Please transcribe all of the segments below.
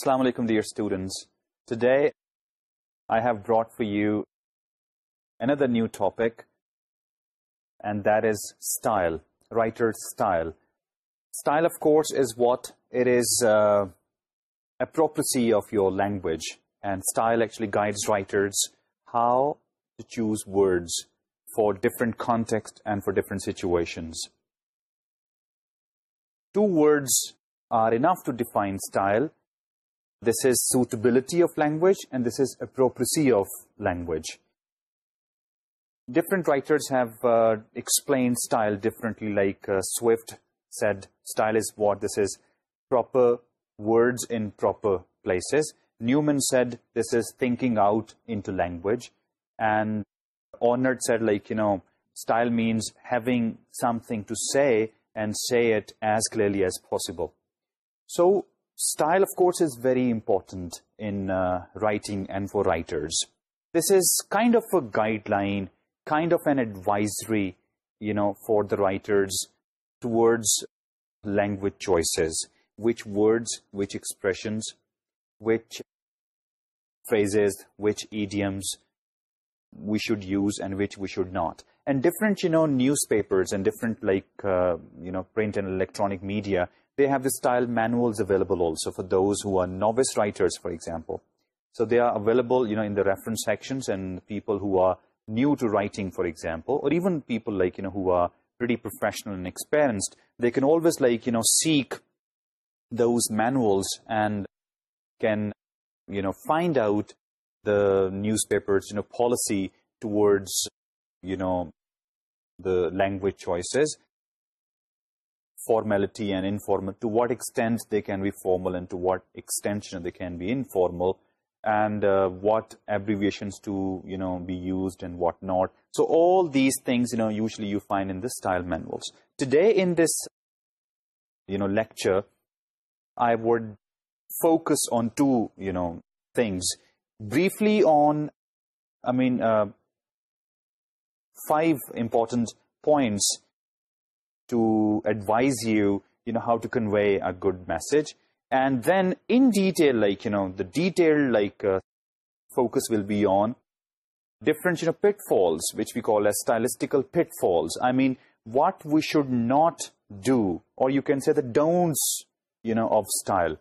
Assalamu alaikum dear students. Today I have brought for you another new topic and that is style, writer's style. Style of course is what it is—a uh, prophecy of your language and style actually guides writers how to choose words for different context and for different situations. Two words are enough to define style. This is suitability of language and this is appropriacy of language different writers have explain style differently like Swift said style is what this is proper words in proper places Newman said this is thinking out into language and Arnold said like you know style means having something to say and say it as clearly as possible so style of course is very important in uh, writing and for writers. This is kind of a guideline kind of an advisory you know for the writers towards language choices which words which expressions which phrases which idioms we should use and which we should not. And different you know newspapers and different like uh, you know print and electronic media they have the style manuals available also for those who are novice writers, for example. So they are available, you know, in the reference sections and people who are new to writing, for example, or even people like, you know, who are pretty professional and experienced, they can always like, you know, seek those manuals and can, you know, find out the newspapers, you know, policy towards, you know, the language choices formality and informal, to what extent they can be formal and to what extension they can be informal, and uh, what abbreviations to, you know, be used and what not. So all these things, you know, usually you find in the style manuals. Today in this, you know, lecture, I would focus on two, you know, things. Briefly on, I mean, uh, five important points to advise you, you know, how to convey a good message. And then in detail, like, you know, the detail, like, uh, focus will be on different, you know, pitfalls, which we call as stylistical pitfalls. I mean, what we should not do, or you can say the don'ts, you know, of style.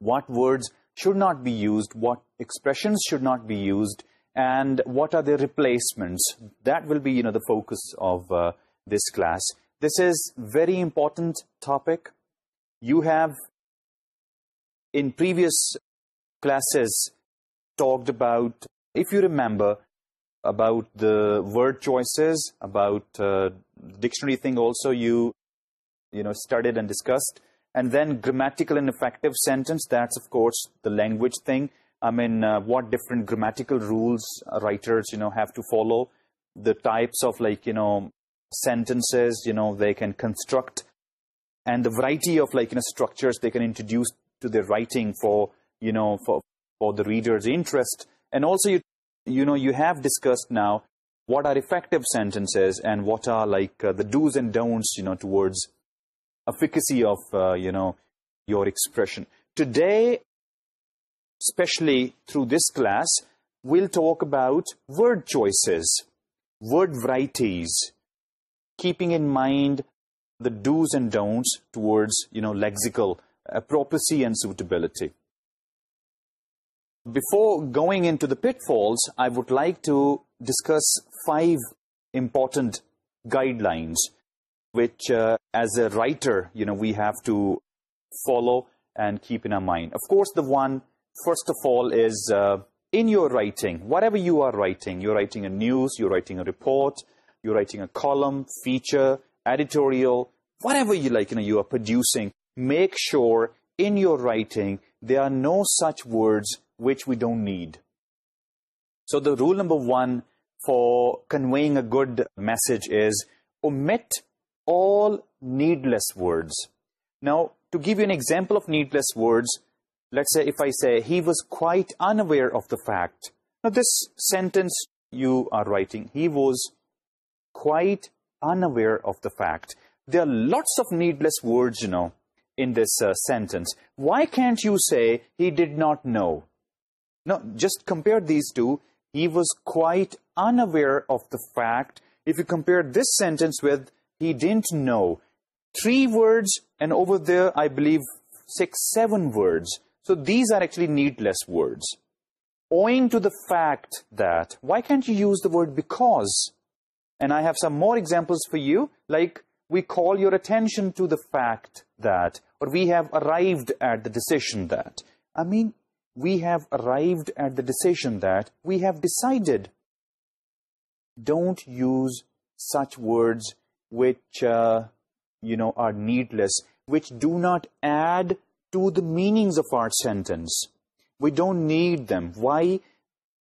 What words should not be used, what expressions should not be used, and what are the replacements. That will be, you know, the focus of uh, this class. This is very important topic you have in previous classes talked about if you remember about the word choices about dictionary thing also you you know studied and discussed and then grammatical and effective sentence that's of course the language thing I mean what different grammatical rules writers you know have to follow the types of like you know sentences, you know, they can construct and the variety of like, you know, structures they can introduce to their writing for, you know, for, for the reader's interest. And also, you, you know, you have discussed now what are effective sentences and what are like uh, the do's and don'ts, you know, towards efficacy of, uh, you know, your expression. Today, especially through this class, we'll talk about word choices, word varieties, keeping in mind the do's and don'ts towards, you know, lexical uh, appropriacy and suitability. Before going into the pitfalls, I would like to discuss five important guidelines which uh, as a writer, you know, we have to follow and keep in our mind. Of course, the one, first of all, is uh, in your writing, whatever you are writing, you're writing a news, you're writing a report, you're writing a column, feature, editorial, whatever you like, you know, you are producing, make sure in your writing there are no such words which we don't need. So the rule number one for conveying a good message is omit all needless words. Now, to give you an example of needless words, let's say if I say, he was quite unaware of the fact. Now, this sentence you are writing, he was quite unaware of the fact. There are lots of needless words, you know, in this uh, sentence. Why can't you say he did not know? Now, just compare these two. He was quite unaware of the fact. If you compare this sentence with he didn't know, three words, and over there, I believe, six, seven words. So these are actually needless words. Owing to the fact that, why can't you use the word because? And I have some more examples for you, like we call your attention to the fact that, or we have arrived at the decision that. I mean, we have arrived at the decision that we have decided. Don't use such words which, uh, you know, are needless, which do not add to the meanings of our sentence. We don't need them. Why?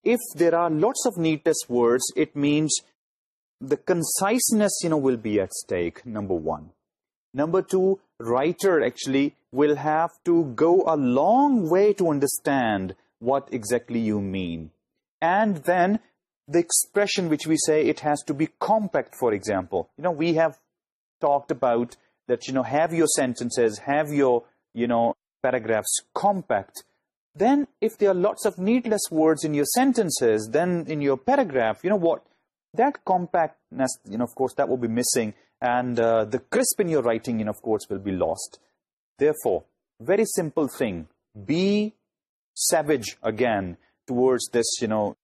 If there are lots of needless words, it means the conciseness you know will be at stake number one. Number two writer actually will have to go a long way to understand what exactly you mean. And then the expression which we say it has to be compact for example. You know we have talked about that you know have your sentences have your you know paragraphs compact. Then if there are lots of needless words in your sentences then in your paragraph you know what? that compactness, you know, of course, that will be missing and uh, the crisp in your writing, you know, of course, will be lost. Therefore, very simple thing, be savage again towards this, you know,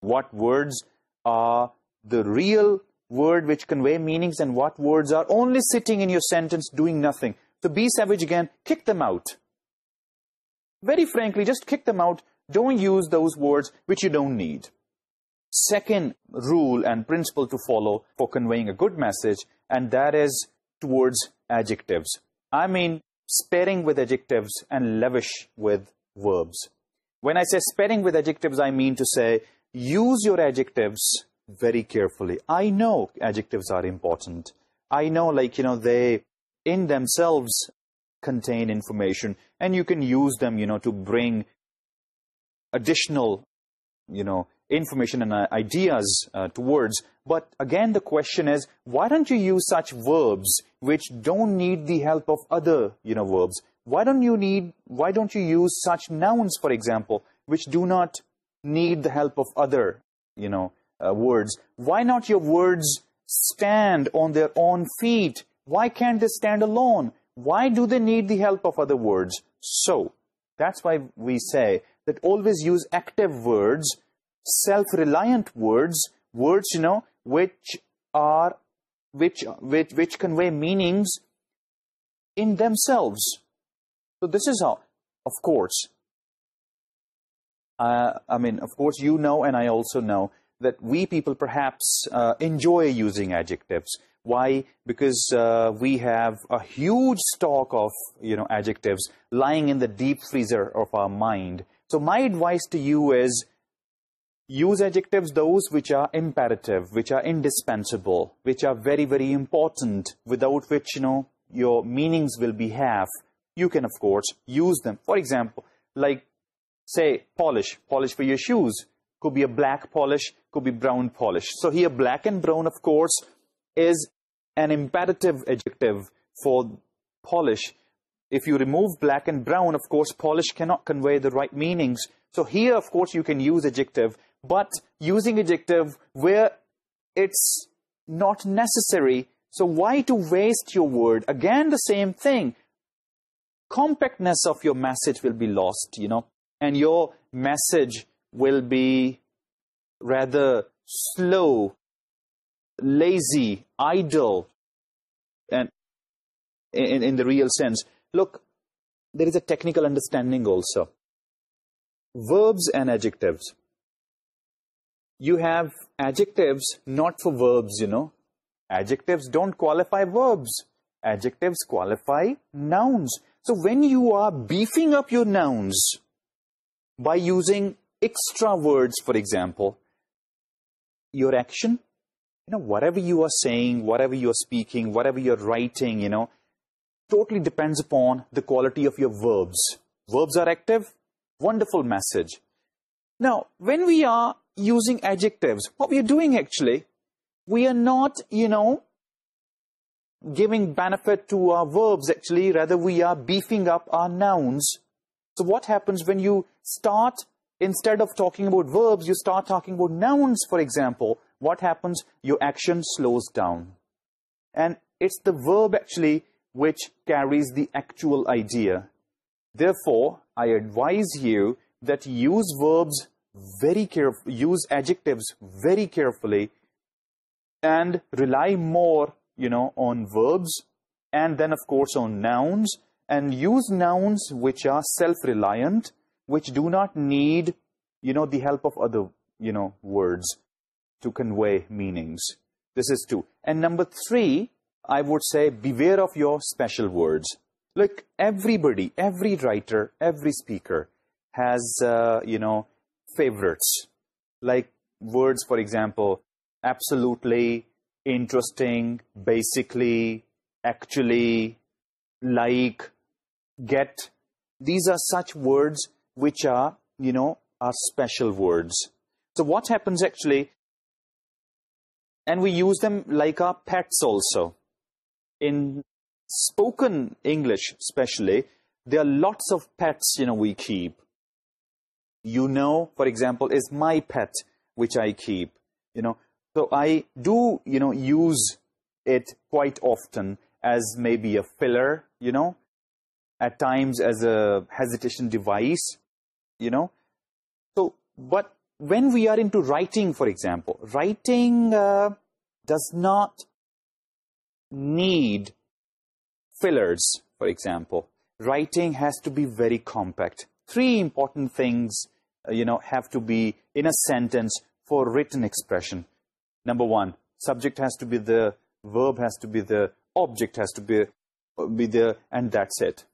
what words are the real word which convey meanings and what words are only sitting in your sentence doing nothing. So be savage again, kick them out. Very frankly, just kick them out. Don't use those words which you don't need second rule and principle to follow for conveying a good message, and that is towards adjectives. I mean sparing with adjectives and lavish with verbs. When I say sparing with adjectives, I mean to say use your adjectives very carefully. I know adjectives are important. I know like, you know, they in themselves contain information and you can use them, you know, to bring additional, you know, information and uh, ideas uh, towards. But again, the question is, why don't you use such verbs which don't need the help of other, you know, verbs? Why don't you need, why don't you use such nouns, for example, which do not need the help of other, you know, uh, words? Why not your words stand on their own feet? Why can't they stand alone? Why do they need the help of other words? So, that's why we say that always use active words self-reliant words, words, you know, which are, which, which, which convey meanings in themselves. So this is how, of course, uh, I mean, of course, you know, and I also know, that we people perhaps uh, enjoy using adjectives. Why? Because uh, we have a huge stock of, you know, adjectives lying in the deep freezer of our mind. So my advice to you is, use adjectives those which are imperative, which are indispensable, which are very, very important, without which, you know, your meanings will be half. You can, of course, use them. For example, like, say, polish, polish for your shoes. Could be a black polish, could be brown polish. So here, black and brown, of course, is an imperative adjective for polish. If you remove black and brown, of course, polish cannot convey the right meanings. So here, of course, you can use adjective, but using adjective where it's not necessary. So why to waste your word? Again, the same thing. Compactness of your message will be lost, you know, and your message will be rather slow, lazy, idle, and in, the real sense. Look, there is a technical understanding also. Verbs and adjectives you have adjectives not for verbs, you know. Adjectives don't qualify verbs. Adjectives qualify nouns. So when you are beefing up your nouns by using extra words, for example, your action, you know, whatever you are saying, whatever you are speaking, whatever you are writing, you know, totally depends upon the quality of your verbs. Verbs are active. Wonderful message. Now, when we are using adjectives. What we are doing actually, we are not, you know, giving benefit to our verbs actually, rather we are beefing up our nouns. So what happens when you start, instead of talking about verbs, you start talking about nouns, for example. What happens? Your action slows down. And it's the verb actually which carries the actual idea. Therefore, I advise you that use verbs very careful use adjectives very carefully and rely more you know on verbs and then of course on nouns and use nouns which are self-reliant which do not need you know the help of other you know words to convey meanings. This is two. And number three I would say beware of your special words. Look everybody every writer every speaker has uh, you know favorites, like words, for example, absolutely, interesting, basically, actually, like, get. These are such words which are, you know, are special words. So what happens actually, and we use them like our pets also. In spoken English especially, there are lots of pets, you know, we keep you know, for example, is my pet, which I keep, you know. So I do, you know, use it quite often as maybe a filler, you know, at times as a hesitation device, you know. So, but when we are into writing, for example, writing uh, does not need fillers, for example. Writing has to be very compact. Three important things uh, you know, have to be in a sentence for written expression. Number one, subject has to be the verb has to be the object has to be uh, be there and that's it.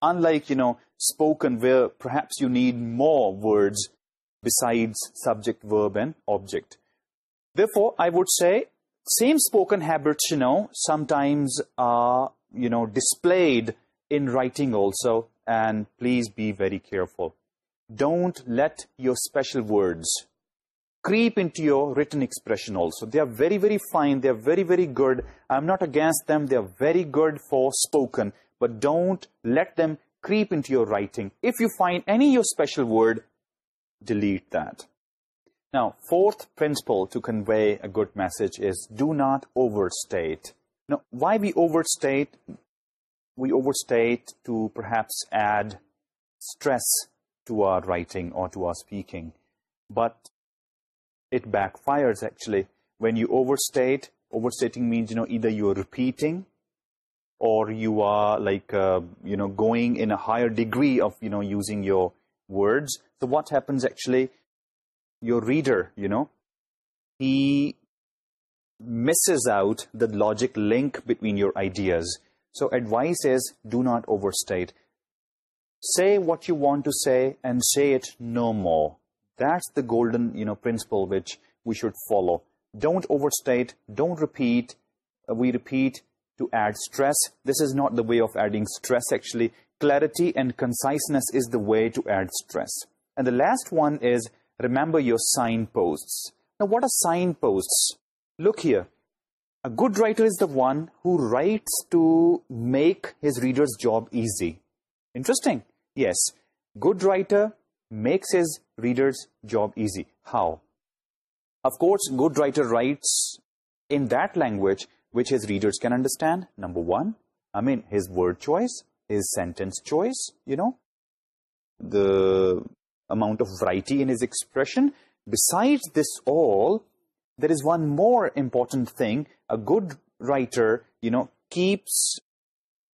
Unlike, you know, spoken where perhaps you need more words besides subject, verb and object. Therefore, I would say same spoken habits, you know, sometimes are, you know, displayed in writing also and please be very careful don't let your special words creep into your written expression also. They are very, very fine. They are very, very good. I'm not against them. They are very good for spoken. But don't let them creep into your writing. If you find any your special word, delete that. Now, fourth principle to convey a good message is do not overstate. Now, why we overstate? We overstate to perhaps add stress to our writing or to our speaking. But it backfires, actually. When you overstate, overstating means, you know, either you are repeating or you are, like, uh, you know, going in a higher degree of, you know, using your words. So what happens, actually, your reader, you know, he misses out the logic link between your ideas. So advice is do not overstate say what you want to say and say it no more. That's the golden, you know, principle which we should follow. Don't overstate, don't repeat. Uh, we repeat to add stress. This is not the way of adding stress actually. Clarity and conciseness is the way to add stress. And the last one is remember your signposts. Now what are signposts? Look here. A good writer is the one who writes to make his reader's job easy interesting yes good writer makes his readers job easy how of course good writer writes in that language which his readers can understand number one I mean his word choice his sentence choice you know the amount of variety in his expression beside this all there is one more important thing a good writer you know keeps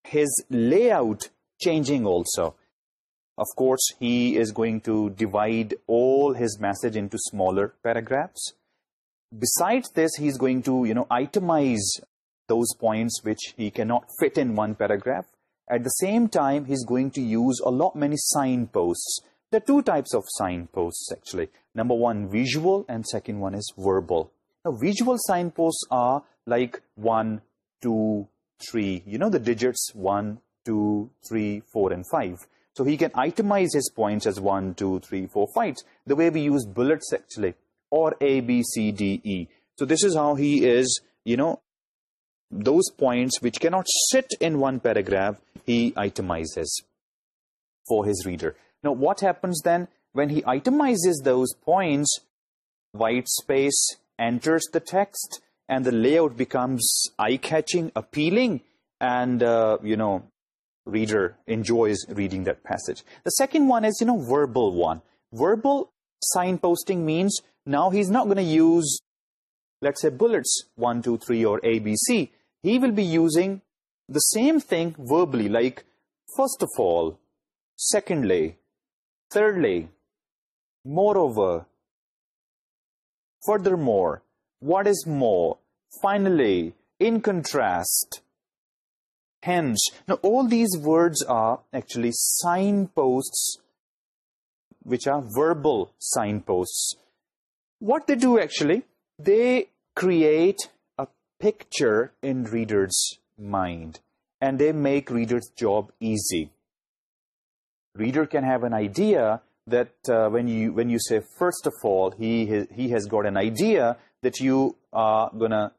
his layout changing also. Of course, he is going to divide all his message into smaller paragraphs. Besides this, he is going to, you know, itemize those points which he cannot fit in one paragraph. At the same time, he's going to use a lot many signposts. There are two types of signposts, actually. Number one, visual, and second one is verbal. Now, visual signposts are like one, two, three. You know the digits one, Two, three, four, and 5. So he can itemize his points as one, two, three, four, five. the way we use bullets actually, or A, B, C, D, E. So this is how he is, you know, those points which cannot sit in one paragraph, he itemizes for his reader. Now what happens then when he itemizes those points, white space enters the text and the layout becomes eye-catching, appealing, and, uh, you know, reader enjoys reading that passage. The second one is, you know, verbal one. Verbal signposting means now he's not going to use, let's say, bullets, 1, 2, 3, or ABC. He will be using the same thing verbally, like, first of all, secondly, thirdly, moreover, furthermore, what is more, finally, in contrast, hence. Now, all these words are actually signposts, which are verbal signposts. What they do actually, they create a picture in reader's mind and they make reader's job easy. Reader can have an idea that uh, when you when you say first of all he has, he has got an idea that you are gonna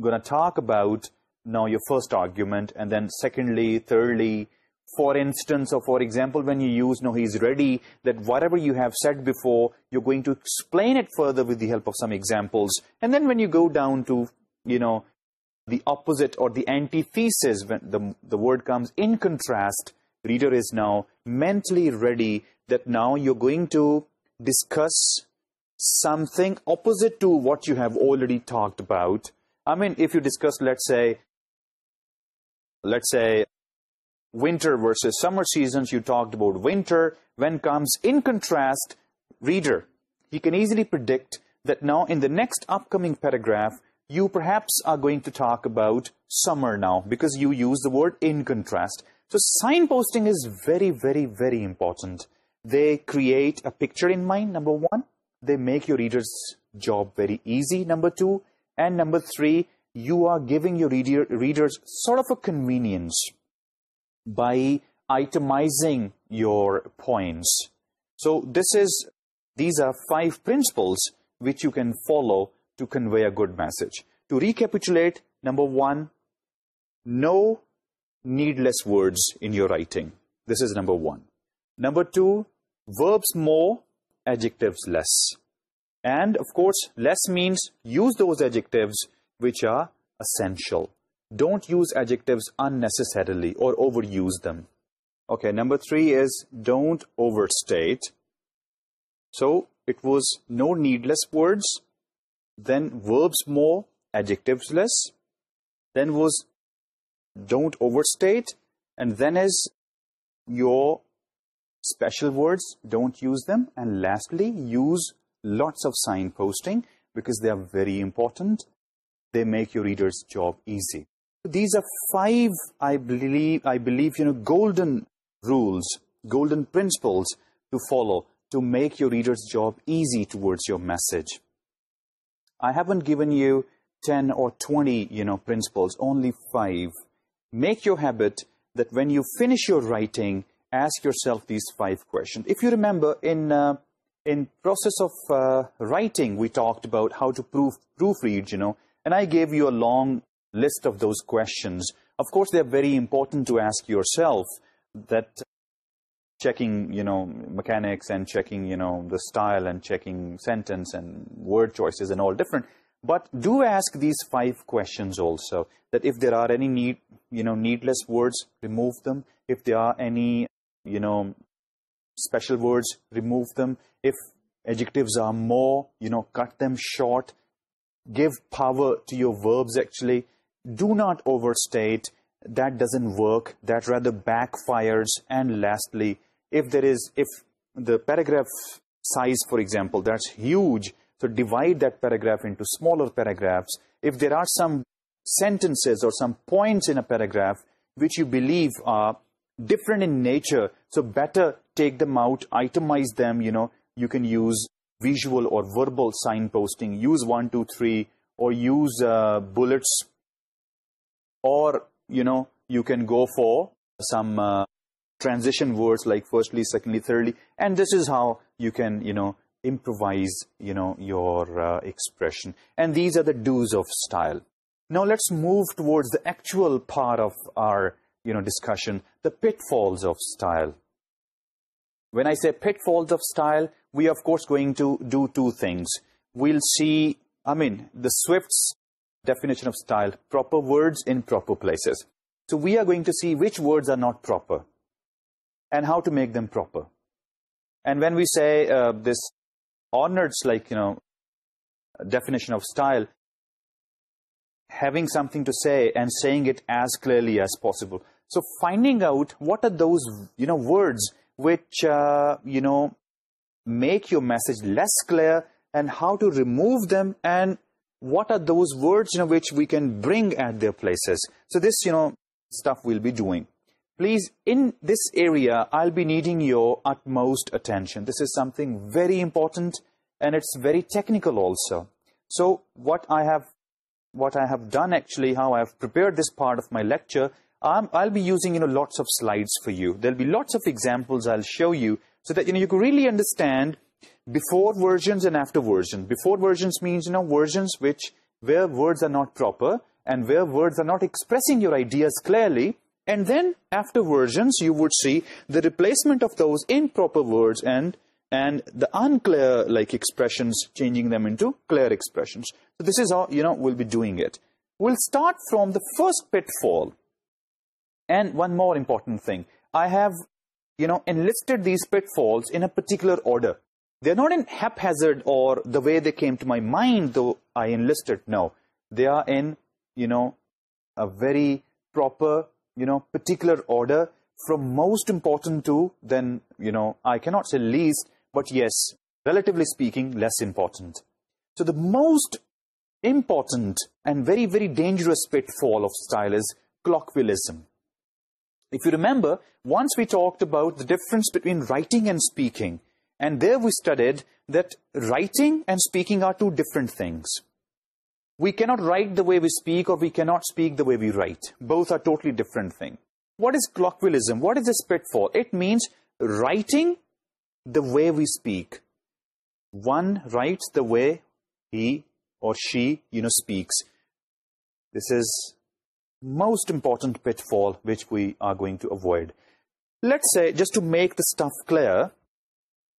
gonna talk about now your first argument and then secondly, thirdly, for instance or for example when you use now he's ready that whatever you have said before, you're going to explain it further with the help of some examples. And then when you go down to, you know, the opposite or the antithesis, when the, the word comes in contrast, reader is now mentally ready that now you're going to discuss something opposite to what you have already talked about. I mean, if you discuss, let's say, let's say winter versus summer seasons, you talked about winter, when comes in contrast, reader. You can easily predict that now in the next upcoming paragraph, you perhaps are going to talk about summer now because you use the word in contrast. So signposting is very, very, very important. They create a picture in mind, number one. They make your reader's job very easy, number two. And number three, you are giving your readers sort of a convenience by itemizing your points. So this is, these are five principles which you can follow to convey a good message. To recapitulate, number one, no needless words in your writing. This is number one. Number two, verbs more, adjectives less. And, of course, less means use those adjectives which are essential. Don't use adjectives unnecessarily or overuse them. Okay, number three is don't overstate. So, it was no needless words, then verbs more, adjectives less, then was don't overstate, and then is your special words, don't use them, and lastly, use lots of signposting because they are very important they make your reader's job easy. These are five, I believe, I believe, you know, golden rules, golden principles to follow to make your reader's job easy towards your message. I haven't given you 10 or 20, you know, principles, only five. Make your habit that when you finish your writing, ask yourself these five questions. If you remember, in uh, in process of uh, writing, we talked about how to proof, proofread, you know, and I gave you a long list of those questions. Of course, they are very important to ask yourself that checking, you know, mechanics and checking, you know, the style and checking sentence and word choices and all different. But do ask these five questions also that if there are any need, you know, needless words, remove them. If there are any, you know, special words, remove them. If adjectives are more, you know, cut them short, give power to your verbs actually. Do not overstate. That doesn't work. That rather backfires. And lastly, if there is, if the paragraph size, for example, that's huge, so divide that paragraph into smaller paragraphs. If there are some sentences or some points in a paragraph which you believe are different in nature, so better take them out, itemize them, you know, you can use visual or verbal signposting, use one, two, three, or use uh, bullets, or, you know, you can go for some uh, transition words like firstly, secondly, thirdly, and this is how you can, you know, improvise, you know, your uh, expression. And these are the do's of style. Now let's move towards the actual part of our, you know, discussion, the pitfalls of style. When I say pitfalls of style, we are of course going to do two things. We'll see, I mean, the Swift's definition of style, proper words in proper places. So we are going to see which words are not proper and how to make them proper. And when we say uh, this Arnold, like, you know, definition of style, having something to say and saying it as clearly as possible. So finding out what are those, you know, words which, uh, you know, make your message less clear and how to remove them and what are those words, you which we can bring at their places. So this, you know, stuff we'll be doing. Please, in this area, I'll be needing your utmost attention. This is something very important and it's very technical also. So what I have, what I have done actually, how I have prepared this part of my lecture I'll be using, you know, lots of slides for you. There'll be lots of examples I'll show you so that, you know, you can really understand before versions and after versions. Before versions means, you know, versions which, where words are not proper and where words are not expressing your ideas clearly. And then after versions, you would see the replacement of those improper words and and the unclear like expressions changing them into clear expressions. So this is how, you know, we'll be doing it. We'll start from the first pitfall and one more important thing. I have, you know, enlisted these pitfalls in a particular order. They're not in haphazard or the way they came to my mind, though I enlisted. now, They are in, you know, a very proper, you know, particular order from most important to then, you know, I cannot say least, but yes, relatively speaking, less important. So the most important and very, very dangerous pitfall of style is colloquialism. If you remember, once we talked about the difference between writing and speaking, and there we studied that writing and speaking are two different things. We cannot write the way we speak or we cannot speak the way we write. Both are totally different things. What is colloquialism? What is this pitfall? It means writing the way we speak. One writes the way he or she, you know, speaks. This is most important pitfall which we are going to avoid. Let's say, just to make the stuff clear,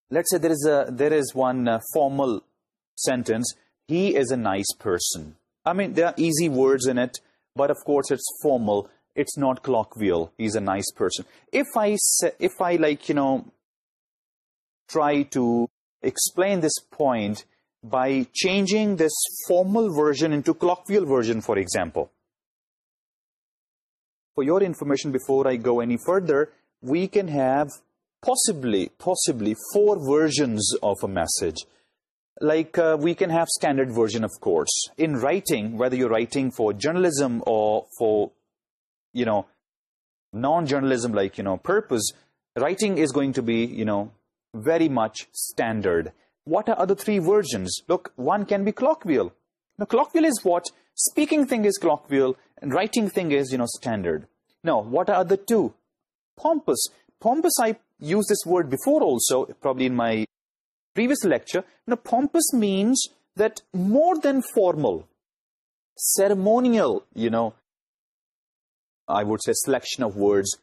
let's say there is, a, there is one uh, formal sentence, he is a nice person. I mean, there are easy words in it, but of course it's formal. It's not colloquial. He's a nice person. If I, if I like, you know, try to explain this point by changing this formal version into colloquial version, for example, for your information before I go any further, we can have possibly, possibly four versions of a message. Like uh, we can have standard version, of course. In writing, whether you're writing for journalism or for, you know, non-journalism like, you know, purpose, writing is going to be, you know, very much standard. What are the three versions? Look, one can be colloquial. Now, colloquial is what speaking thing is colloquial and writing thing is you know standard. Now what are the two? Pompous. Pompous i used this word before also probably in my previous lecture. Now pompous means that more than formal ceremonial you know i would say selection of words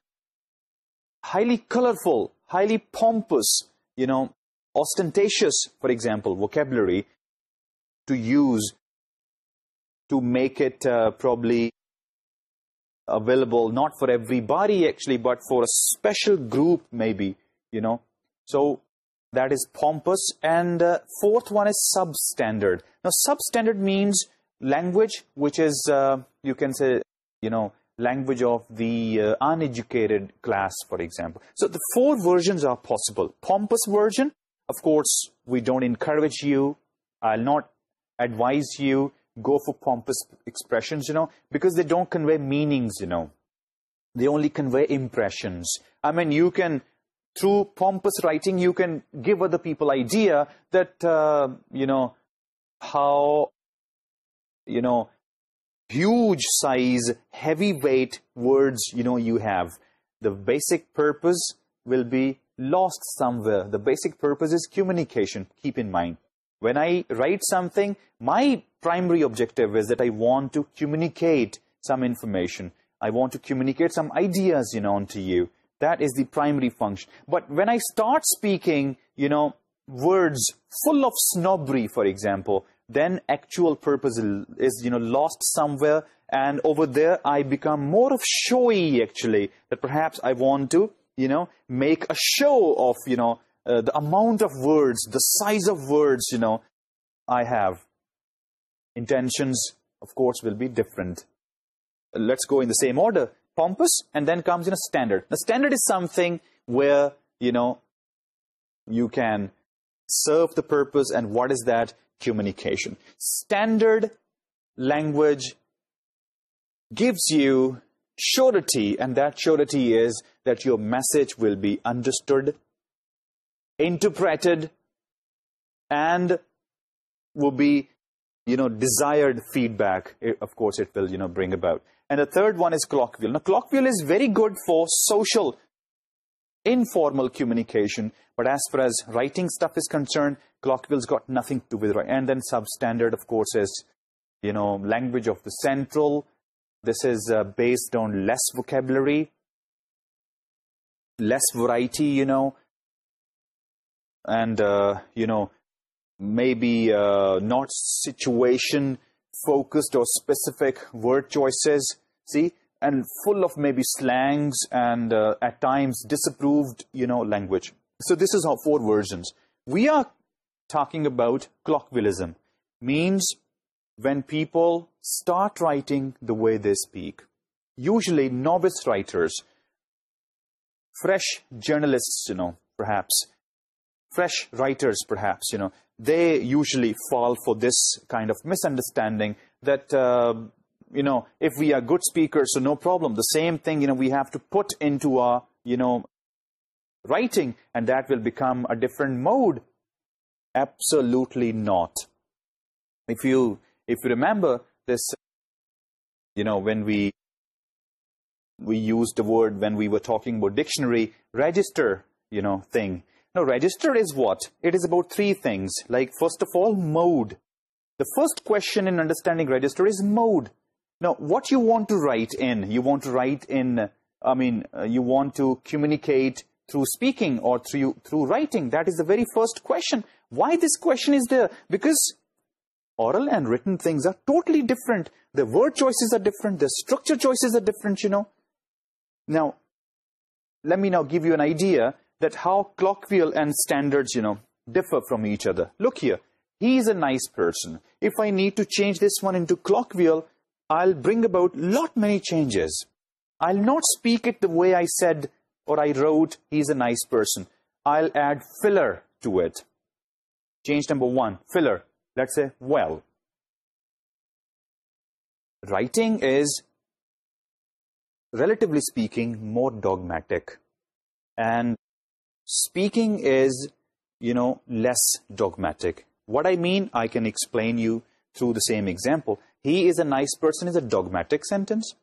highly colorful highly pompous you know ostentatious for example vocabulary to use to make it uh, probably available not for everybody actually but for a special group maybe you know. So that is pompous and uh, fourth one is substandard. Now substandard means language which is uh, you can say you know language of the uh, uneducated class for example. So the four versions are possible. Pompous version of course we don't encourage you. I'll not advise you go for pompous expressions, you know, because they don't convey meanings, you know. They only convey impressions. I mean, you can, through pompous writing, you can give other people idea that, uh, you know, how, you know, huge size, heavyweight words, you know, you have. The basic purpose will be lost somewhere. The basic purpose is communication, keep in mind when I write something, my primary objective is that I want to communicate some information. I want to communicate some ideas, you know, onto you. That is the primary function. But when I start speaking, you know, words full of snobbery, for example, then actual purpose is, you know, lost somewhere. And over there, I become more of showy, actually, that perhaps I want to, you know, make a show of, you know, uh, the amount of words, the size of words, you know, I have. Intentions, of course, will be different. Let's go in the same order. Pompous, and then comes in a standard. The standard is something where, you know, you can serve the purpose, and what is that? Communication. Standard language gives you surety, and that surety is that your message will be understood Interpreted, and will be, you know, desired feedback. Of course, it will, you know, bring about. And the third one is colloquial. Now, colloquial is very good for social, informal communication. But as far as writing stuff is concerned, colloquial's got nothing to do with writing. And then substandard, of course, is, you know, language of the central. This is uh, based on less vocabulary, less variety, you know and uh, you know maybe uh, not situation focused or specific word choices see and full of maybe slangs and uh, at times disapproved you know language. So this is our four versions. We are talking about colloquialism means when people start writing the way they speak usually novice writers fresh journalists you know perhaps fresh writers, perhaps, you know, they usually fall for this kind of misunderstanding that, uh, you know, if we are good speakers, so no problem. The same thing, you know, we have to put into our, you know, writing and that will become a different mode. Absolutely not. If you, if you remember this, you know, when we, we used the word when we were talking about dictionary register, you know, thing now, register is what? It is about three things. Like, first of all, mode. The first question in understanding register is mode. Now, what you want to write in? You want to write in, I mean, uh, you want to communicate through speaking or through, through writing. That is the very first question. Why this question is there? Because oral and written things are totally different. The word choices are different. The structure choices are different, you know. Now, let me now give you an idea that how colloquial and standards, you know, differ from each other. Look here, he is a nice person. If I need to change this one into colloquial, I'll bring about lot many changes. I'll not speak it the way I said or I wrote, he's a nice person. I'll add filler to it. Change number one, filler. Let's say well. Writing is, relatively speaking, more dogmatic. And speaking is, you know, less dogmatic. What I mean, I can explain you through the same example. He is a nice person is a dogmatic sentence.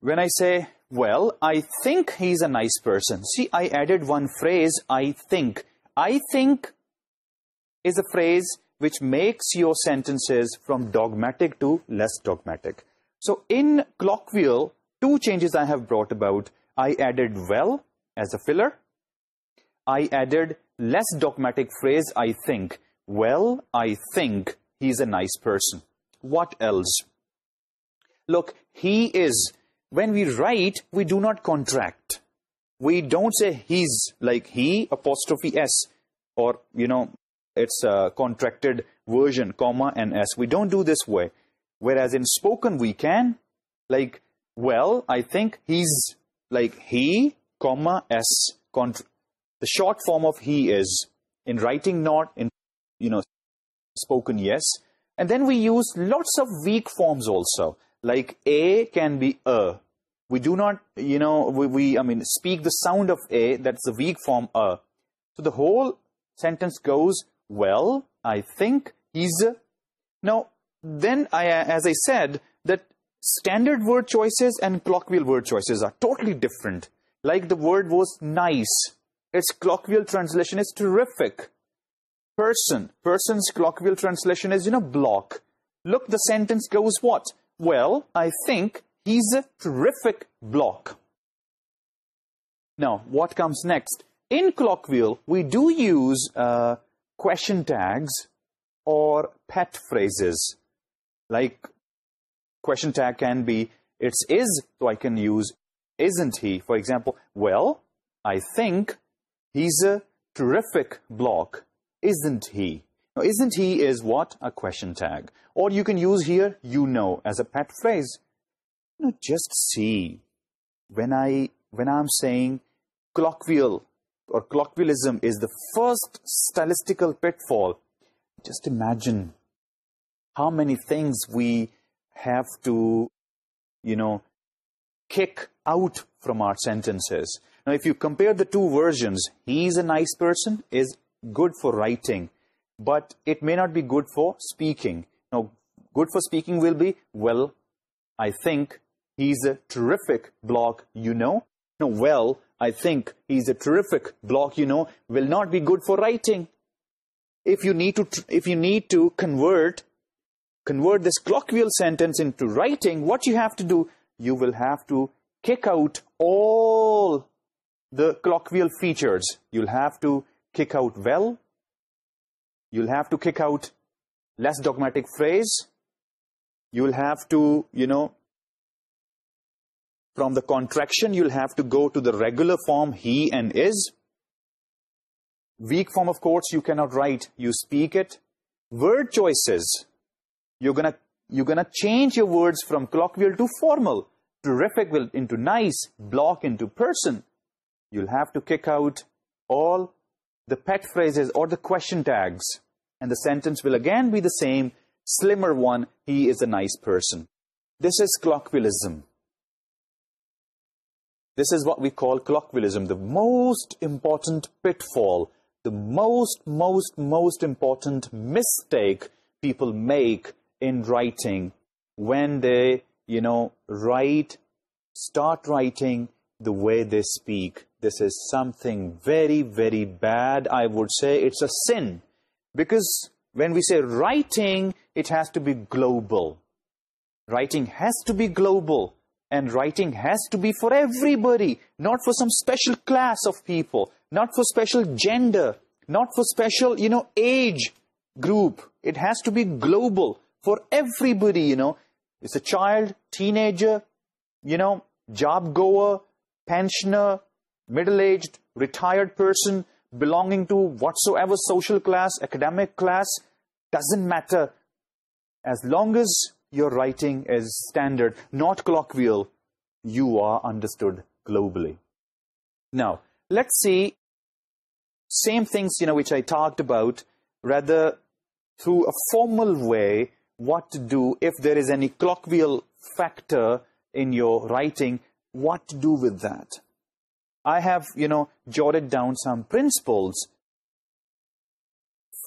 When I say, well, I think he's a nice person. See, I added one phrase, I think. I think is a phrase which makes your sentences from dogmatic to less dogmatic. So in colloquial, two changes I have brought about. I added well as a filler. I added less dogmatic phrase, I think. Well, I think he's a nice person. What else? Look, he is. When we write, we do not contract. We don't say he's like he, apostrophe S, or, you know, it's a contracted version, comma and S. We don't do this way. Whereas in spoken, we can. Like, well, I think he's like he, comma, S, contract the short form of he is in writing not in you know spoken yes. And then we use lots of weak forms also. Like a can be a. We do not you know we, i mean speak the sound of a that's the weak form a. So the whole sentence goes well i think he's a. now then i as i said that standard word choices and colloquial word choices are totally different. Like the word was nice its colloquial translation is terrific. Person. Person's colloquial translation is, you know, block. Look, the sentence goes what? Well, I think he's a terrific block. Now, what comes next? In colloquial, we do use uh, question tags or pet phrases. Like, question tag can be, it's is, so I can use isn't he. For example, well, I think He's a terrific block, isn't he? Now, isn't he is what? A question tag. Or you can use here, you know, as a pet phrase. No, just see. When, I, when I'm saying colloquial or colloquialism is the first stylistical pitfall, just imagine how many things we have to, you know, kick out from our sentences. Now, if you compare the two versions, he's a nice person is good for writing, but it may not be good for speaking. Now, good for speaking will be, well, I think he's a terrific block, you know. No, well, I think he's a terrific block, you know, will not be good for writing. If you need to, if you need to convert, convert this colloquial sentence into writing, what you have to do, you will have to kick out all the colloquial features. You'll have to kick out well. You'll have to kick out less dogmatic phrase. You'll have to, you know, from the contraction, you'll have to go to the regular form he and is. Weak form, of course, you cannot write. You speak it. Word choices. You're gonna you're gonna change your words from colloquial to formal, terrific into nice, block into person you'll have to kick out all the pet phrases or the question tags. And the sentence will again be the same, slimmer one, he is a nice person. This is colloquialism. This is what we call colloquialism, the most important pitfall, the most, most, most important mistake people make in writing when they, you know, write, start writing the way they speak this is something very, very bad. I would say it's a sin. Because when we say writing, it has to be global. Writing has to be global. And writing has to be for everybody, not for some special class of people, not for special gender, not for special, you know, age group. It has to be global for everybody, you know. It's a child, teenager, you know, job goer, pensioner, middle aged, retired person, belonging to whatsoever social class, academic class, doesn't matter as long as your writing is standard, not colloquial, you are understood globally. Now, let's see same things, you know, which I talked about, rather through a formal way, what to do if there is any colloquial factor in your writing, what to do with that. I have, you know, jotted down some principles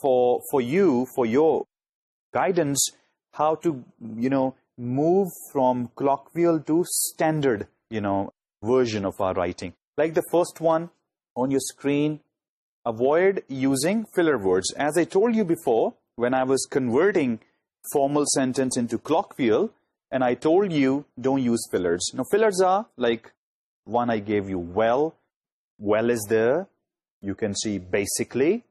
for, for you, for your guidance, how to, you know, move from colloquial to standard, you know, version of our writing. Like the first one on your screen, avoid using filler words. As I told you before, when I was converting formal sentence into colloquial, and I told you, don't use fillers. Now, fillers are like one I gave you, well. Well is there. You can see basically.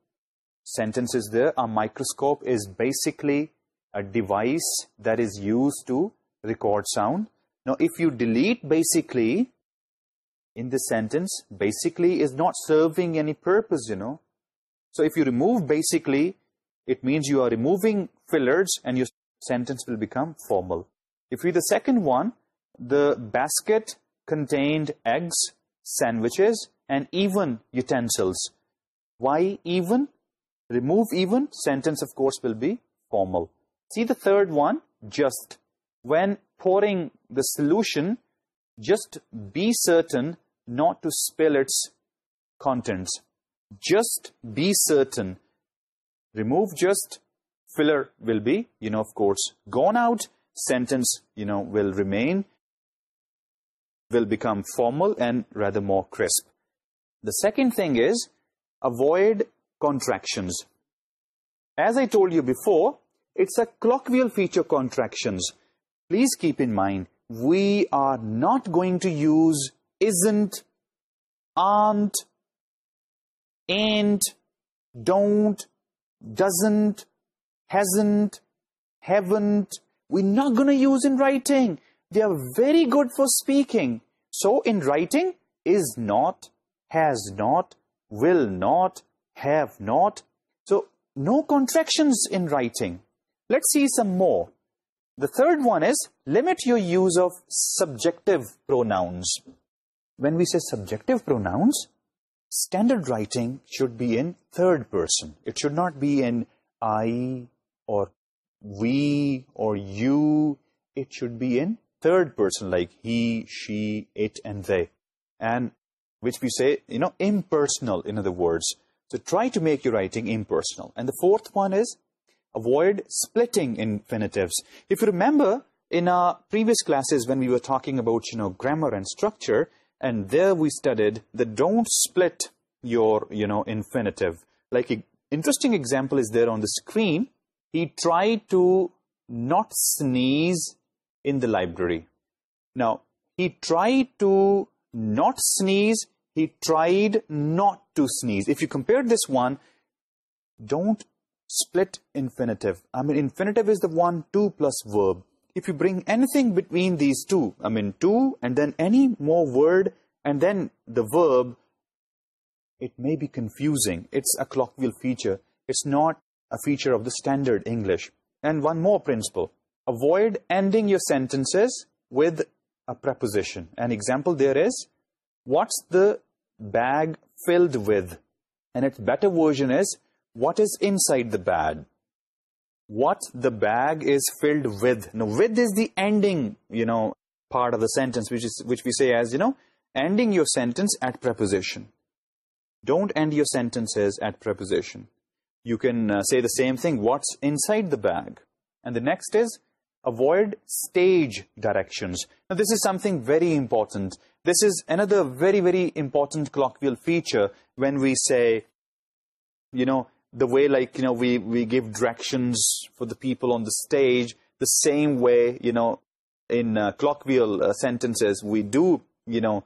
Sentence is there. A microscope is basically a device that is used to record sound. Now, if you delete basically in the sentence, basically is not serving any purpose, you know. So, if you remove basically, it means you are removing fillers and your sentence will become formal. If we the second one, the basket contained eggs, sandwiches, and even utensils. Why even? Remove even, sentence of course will be formal. See the third one, just. When pouring the solution, just be certain not to spill its contents. Just be certain. Remove just, filler will be, you know, of course, gone out. Sentence, you know, will remain will become formal and rather more crisp. The second thing is avoid contractions. As I told you before, it's a colloquial feature contractions. Please keep in mind, we are not going to use isn't, aren't, ain't, don't, doesn't, hasn't, haven't. We're not going to use in writing they are very good for speaking. So in writing, is not, has not, will not, have not. So no contractions in writing. Let's see some more. The third one is limit your use of subjective pronouns. When we say subjective pronouns, standard writing should be in third person. It should not be in I or we or you. It should be in Third person like he, she, it, and they, and which we say you know impersonal in other words. So try to make your writing impersonal. And the fourth one is avoid splitting infinitives. If you remember, in our previous classes when we were talking about, you know, grammar and structure, and there we studied that don't split your, you know, infinitive. Like an interesting example is there on the screen. He tried to not sneeze in the library. Now, he tried to not sneeze, he tried not to sneeze. If you compare this one, don't split infinitive. I mean, infinitive is the one, two plus verb. If you bring anything between these two, I mean, two and then any more word and then the verb, it may be confusing. It's a colloquial feature. It's not a feature of the standard English. And one more principle avoid ending your sentences with a preposition. An example there is, what's the bag filled with? And its better version is, what is inside the bag? What the bag is filled with? Now, with is the ending, you know, part of the sentence, which, is, which we say as, you know, ending your sentence at preposition. Don't end your sentences at preposition. You can uh, say the same thing, what's inside the bag? And the next is, avoid stage directions. Now, this is something very important. This is another very, very important colloquial feature when we say, you know, the way like, you know, we, we give directions for the people on the stage, the same way, you know, in uh, colloquial uh, sentences, we do, you know,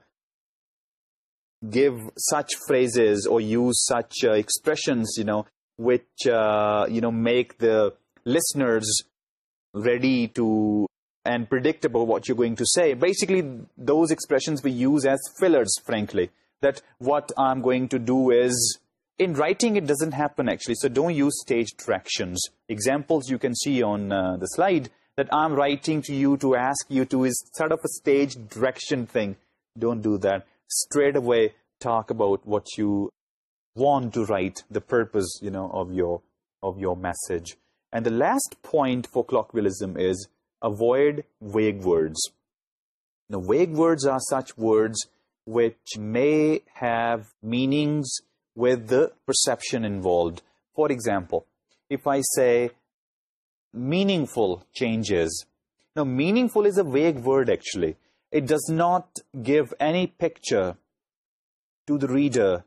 give such phrases or use such uh, expressions, you know, which, you know, make the listeners ready to and predictable what you're going to say. Basically, those expressions we use as fillers, frankly, that what I'm going to do is... In writing, it doesn't happen, actually, so don't use stage directions. Examples you can see on uh, the slide that I'm writing to you to ask you to is sort of a stage direction thing. Don't do that. Straight away, talk about what you want to write, the purpose, you know, of your, of your message. And the last point for colloquialism is avoid vague words. Now, vague words are such words which may have meanings with the perception involved. For example, if I say meaningful changes. Now, meaningful is a vague word, actually. It does not give any picture to the reader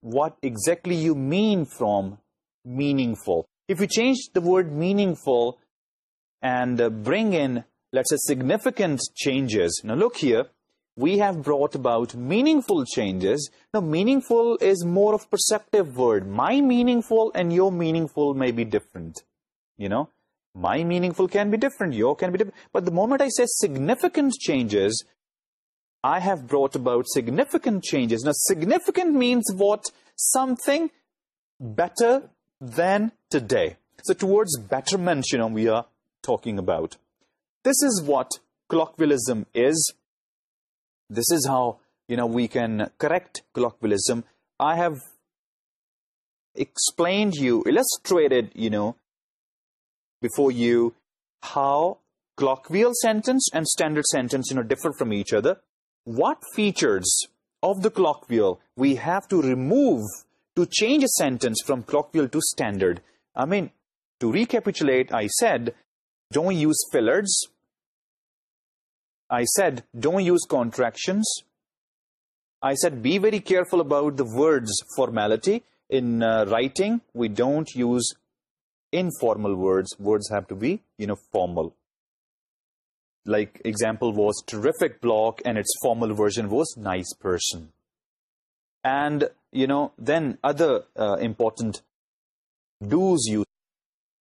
what exactly you mean from meaningful. If we change the word meaningful and uh, bring in, let's say, significant changes. Now, look here. We have brought about meaningful changes. Now, meaningful is more of a perceptive word. My meaningful and your meaningful may be different. You know, my meaningful can be different. Your can be different. But the moment I say significant changes, I have brought about significant changes. Now, significant means what? Something better, than today. So towards betterment, you know, we are talking about. This is what colloquialism is. This is how, you know, we can correct colloquialism. I have explained you, illustrated, you know, before you how colloquial sentence and standard sentence, you know, differ from each other. What features of the colloquial we have to remove to change a sentence from colloquial to standard. I mean, to recapitulate, I said, don't use fillers. I said, don't use contractions. I said, be very careful about the words formality. In uh, writing, we don't use informal words. Words have to be, you know, formal. Like, example was terrific block, and its formal version was nice person. And you know, then other uh, important do's you,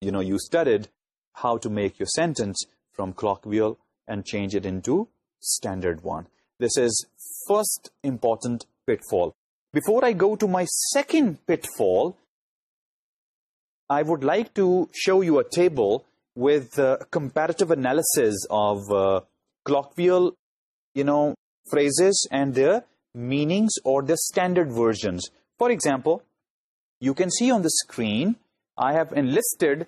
you know, you studied how to make your sentence from colloquial and change it into standard one. This is first important pitfall. Before I go to my second pitfall, I would like to show you a table with uh, comparative analysis of uh, you know, phrases and their meanings or the standard versions. For example, you can see on the screen, I have enlisted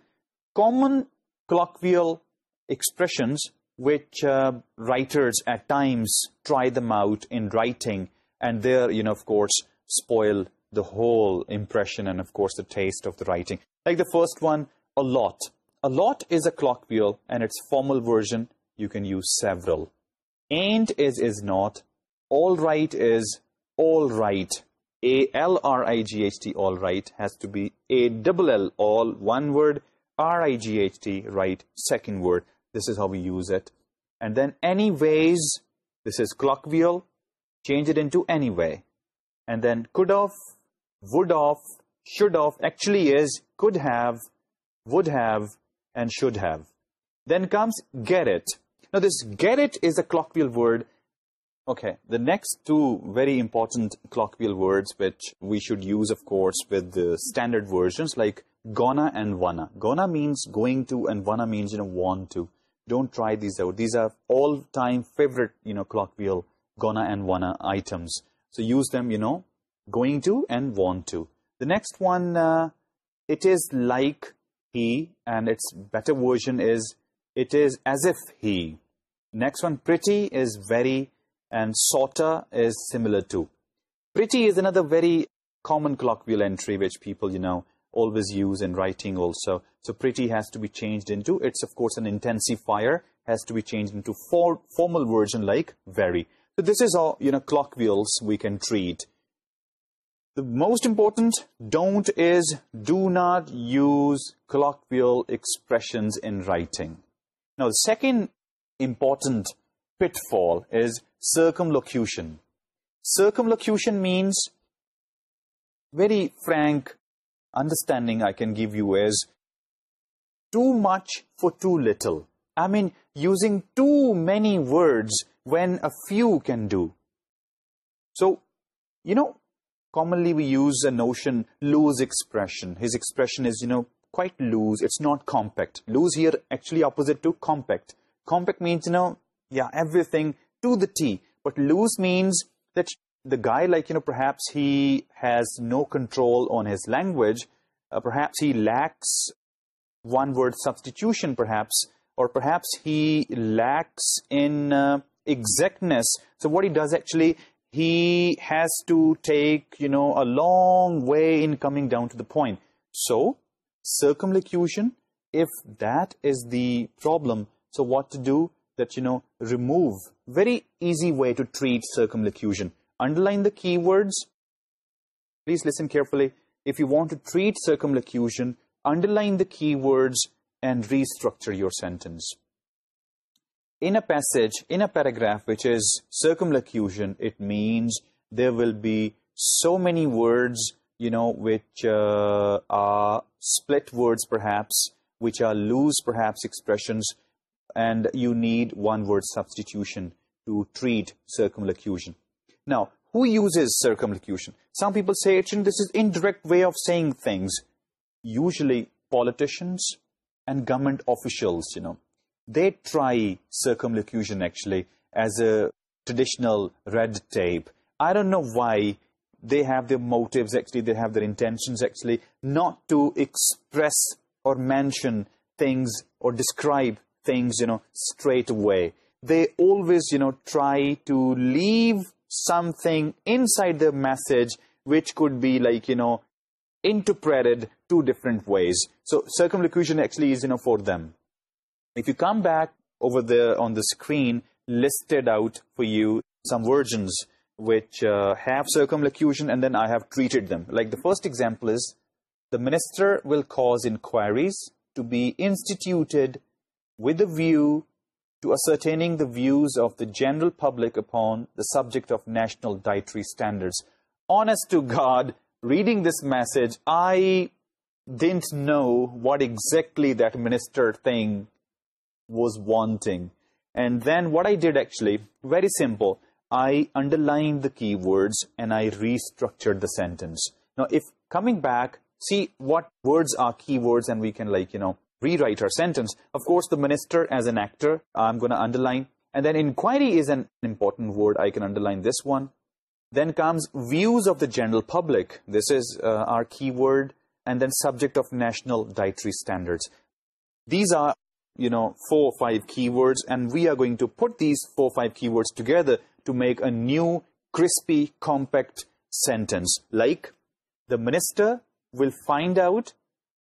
common colloquial expressions which uh, writers at times try them out in writing and they're you know, of course, spoil the whole impression and, of course, the taste of the writing. Like the first one, a lot. A lot is a colloquial and its formal version, you can use several. Ain't is is not, all right is all right. A-L-R-I-G-H-T, all right, has to be A-double-L, all, one word, R-I-G-H-T, right, second word. This is how we use it. And then anyways, this is colloquial, change it into anyway. And then could have, would have, should have, actually is, could have, would have, and should have. Then comes get it. Now this get it is a colloquial word Okay. The next two very important colloquial words which we should use, of course, with the standard versions like gonna and wanna. Gonna means going to and wanna means, you know, want to. Don't try these out. These are all-time favorite, you know, colloquial gonna and wanna items. So use them, you know, going to and want to. The next one, uh, it is like he and its better version is it is as if he. Next one, pretty is very and sorta is similar too. Pretty is another very common colloquial entry which people, you always use in writing also. So pretty has to be changed into, it's of course an intensifier, has to be changed into for, formal version like very. So this is how, you know, colloquials we can treat. The most important don't is do not use colloquial expressions in writing. Now the second important pitfall is circumlocution. Circumlocution means, very frank understanding I can give you is, too much for too little. I mean, using too many words when a few can do. So, you know, commonly we use a notion, loose expression. His expression is, you know, quite loose. It's not compact. Loose here, actually opposite to compact. Compact means, you know, yeah, everything to the T. But loose means that the guy, like, you know, perhaps he has no control on his language. Uh, perhaps he lacks one-word substitution, perhaps. Or perhaps he lacks in uh, exactness. So what he does, actually, he has to take, you know, a long way in coming down to the point. So, circumlocution, if that is the problem, so what to do? that, you know, remove. Very easy way to treat circumlocution. Underline the keywords. Please listen carefully. If you want to treat circumlocution, underline the keywords and restructure your sentence. In a passage, in a paragraph which is circumlocution, it means there will be so many words, you know, which uh, are split words perhaps, which are loose perhaps expressions, and you need one word substitution to treat circumlocution. Now, who uses circumlocution? Some people say this is indirect way of saying things. Usually politicians and government officials, you know, they try circumlocution actually as a traditional red tape. I don't know why they have their motives actually, they have their intentions actually, not to express or mention things or describe things, you know, straight away. They always, you know, try to leave something inside the message which could be like, you know, interpreted two different ways. So circumlocution actually is, you know, for them. If you come back over there on the screen, listed out for you some versions which uh, have circumlocution and then I have treated them. Like the first example is, the minister will cause inquiries to be instituted with a view to ascertaining the views of the general public upon the subject of national dietary standards. Honest to God, reading this message, I didn't know what exactly that minister thing was wanting. And then what I did actually, very simple, I underlined the keywords and I restructured the sentence. Now, if coming back, see what words are keywords and we can like, you know, rewrite our sentence. Of course, the minister as an actor, I'm going to underline. And then inquiry is an important word. I can underline this one. Then comes views of the general public. This is uh, our keyword. And then subject of national dietary standards. These are, you know, four or five keywords. And we are going to put these four or five keywords together to make a new, crispy, compact sentence. Like, the minister will find out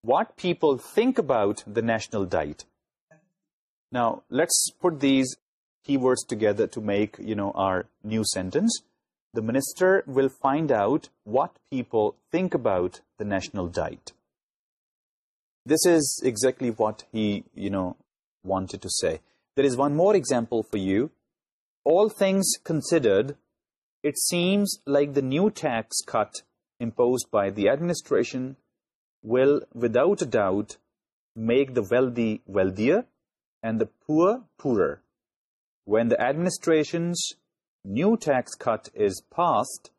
what people think about the national diet. Now, let's put these keywords together to make, you know, our new sentence. The minister will find out what people think about the national diet. This is exactly what he, you know, wanted to say. There is one more example for you. All things considered, it seems like the new tax cut imposed by the administration will without a doubt make the wealthy wealthier and the poor poorer. When the administration's new tax cut is passed,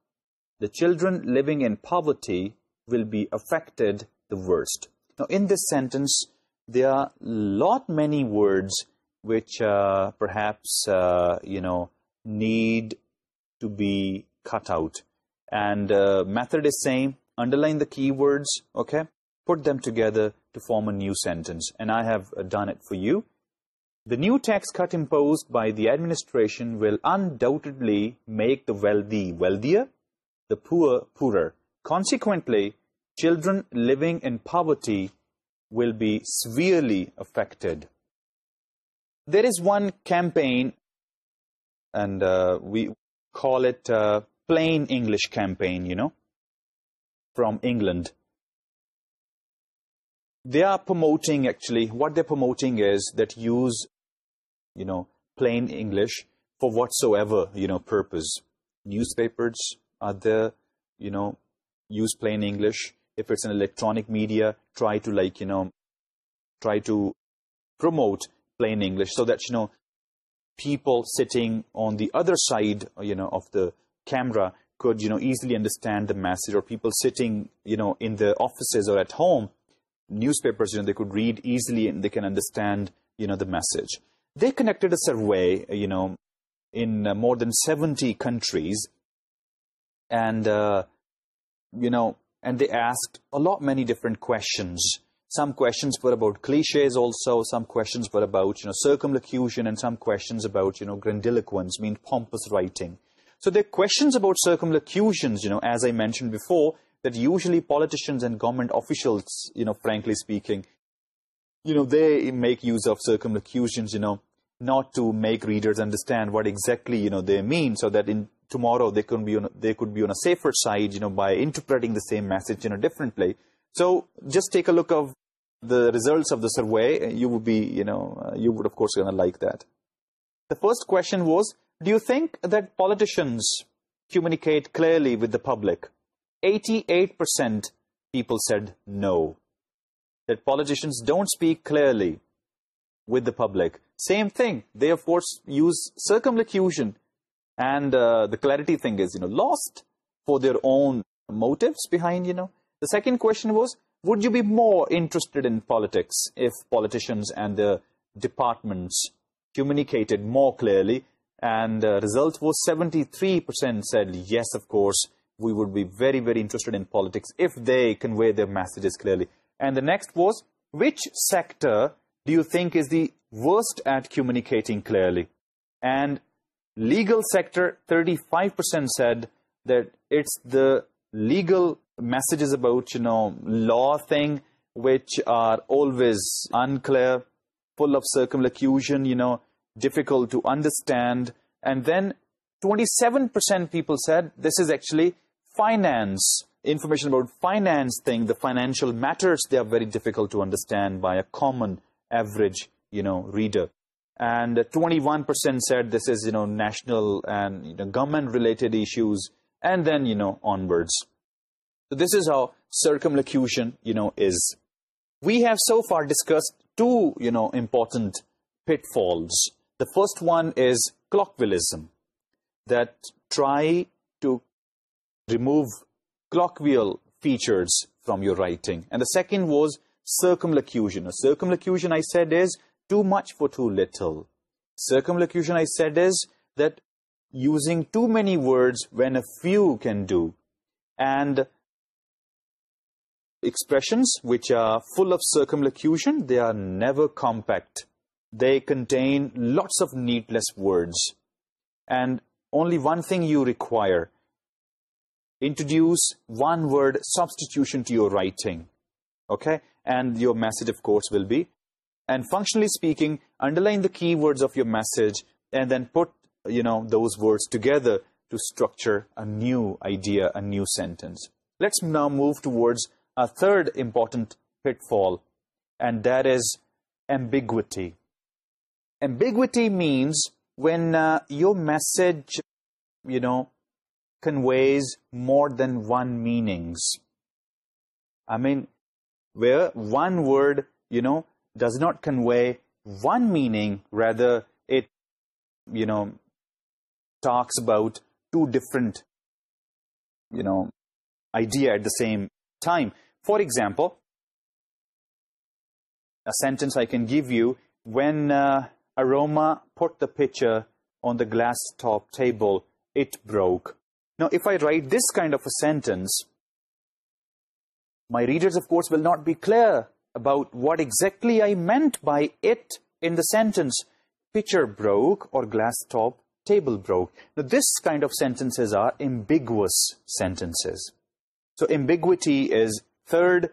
the children living in poverty will be affected the worst. Now, in this sentence, there are lot many words which uh, perhaps, uh, you know, need to be cut out. And uh, method is same, underline the keywords, okay? put them together to form a new sentence. And I have uh, done it for you. The new tax cut imposed by the administration will undoubtedly make the wealthy wealthier, the poor poorer. Consequently, children living in poverty will be severely affected. There is one campaign, and uh, we call it uh, plain English campaign, you know, from England they are promoting actually what they're promoting is that use you know plain english for whatsoever you know purpose. Newspapers are there you know use plain english. If it's an electronic media try to like you know try to promote plain english so that you know people sitting on the other side you know of the camera could you know easily understand the message or people sitting you know in the offices or at home newspapers you know they could read easily and they can understand you know the message they conducted a survey you know in more than seventy countries and you know and they asked a lot many different questions some questions پر about clichés also some questions پر about you know circumlocution and some questions about you know grandiloquence mean pompous writing so they questions about سرکم conclusions you know as I mention before that usually politicians and government officials, you know, frankly speaking, you know, they make use of circumlocutions, you know, not to make readers understand what exactly, you know, they mean so that in tomorrow they could be on, they could be on a safer side, you know, by interpreting the same message in a different way. So just take a look of the results of the survey. You would be, you know, uh, you would of course gonna like that. The first question was, do you think that politicians communicate clearly with the public? 88% people said no. That politicians don't speak clearly with the public. Same thing. They, of course, use circumlocution. And uh, the clarity thing is, you know, lost for their own motives behind, you know. The second question was, would you be more interested in politics if politicians and the departments communicated more clearly? And the result was 73% said, yes, of course, we would be very, very interested in politics if they convey their messages clearly. And the next was, which sector do you think is the worst at communicating clearly? And legal sector, 35% said that it's the legal messages about, you know, law thing, which are always unclear, full of circumlocution, you know, difficult to understand. And then 27% people said this is actually finance, information about finance thing, the financial matters, they are very difficult to understand by a common average, you know, reader. And 21% said this is, you know, national and government-related issues, and then, you know, onwards. So this is how circumlocution, you know, is. We have so far discussed two, you know, important pitfalls. The first one is colloquialism, that try to remove colloquial features from your writing. And the second was circumlocution. A circumlocution, I said, is too much for too little. Circumlocution, I said, is that using too many words when a few can do. And expressions which are full of circumlocution, they are never compact. They contain lots of needless words. And only one thing you require introduce one word substitution to your writing okay? And your message of course will be. And functionally speaking underline the keywords of your message and then put you know those words together to structure a new idea a new sentence. Let's now move towards a third important pitfall and that is ambiguity. Ambiguity means when uh, your message you know conveys more than one meanings. I mean, where one word, you know, does not convey one meaning, rather it, you know, talks about two different, you know, idea at the same time. For example, a sentence I can give you, when uh, Aroma put the pitcher on the glass top table, it broke. Now, if I write this kind of a sentence, my readers, of course, will not be clear about what exactly I meant by it in the sentence, pitcher broke or glass top table broke. Now, this kind of sentences are ambiguous sentences. So, ambiguity is third,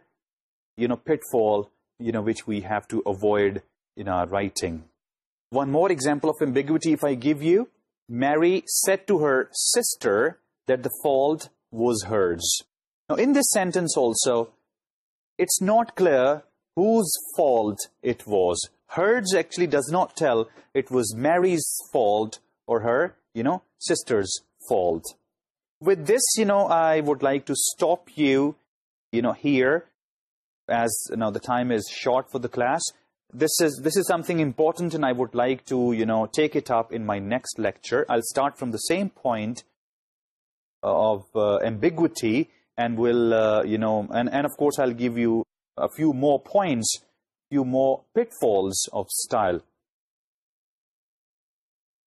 you know, pitfall, you know, which we have to avoid in our writing. One more example of ambiguity if I give you. Mary said to her sister, that the fault was hers. Now, in this sentence also, it's not clear whose fault it was. Hers actually does not tell it was Mary's fault or her, you know, sister's fault. With this, you know, I would like to stop you, you know, here as you know the time is short for the class. This is this is something important and I would like to, you know, take it up in my next lecture. I'll start from the same point of uh, ambiguity and will uh, you know and and of course i'll give you a few more points few more pitfalls of style.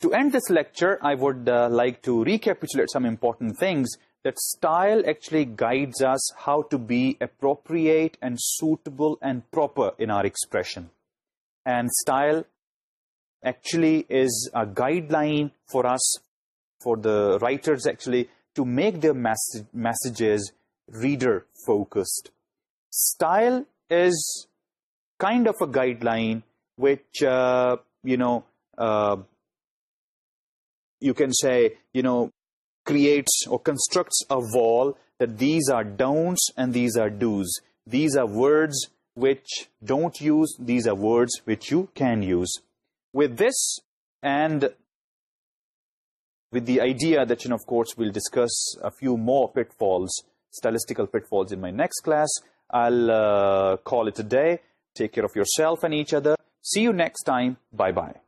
To end this lecture i would uh, like to recapitulate some important things that style actually guides us how to be appropriate and suitable and proper in our expression. And style actually is a guideline for us for the writers actually to make their messages reader-focused. Style is kind of a guideline which, uh, you know, uh, you can say, you know, creates or constructs a wall that these are don'ts and these are do's. These are words which don't use, these are words which you can use. With this and with the idea that, you know, of course, we'll discuss a few more pitfalls, statistical pitfalls in my next class. I'll uh, call it a day. Take care of yourself and each other. See you next time. Bye-bye.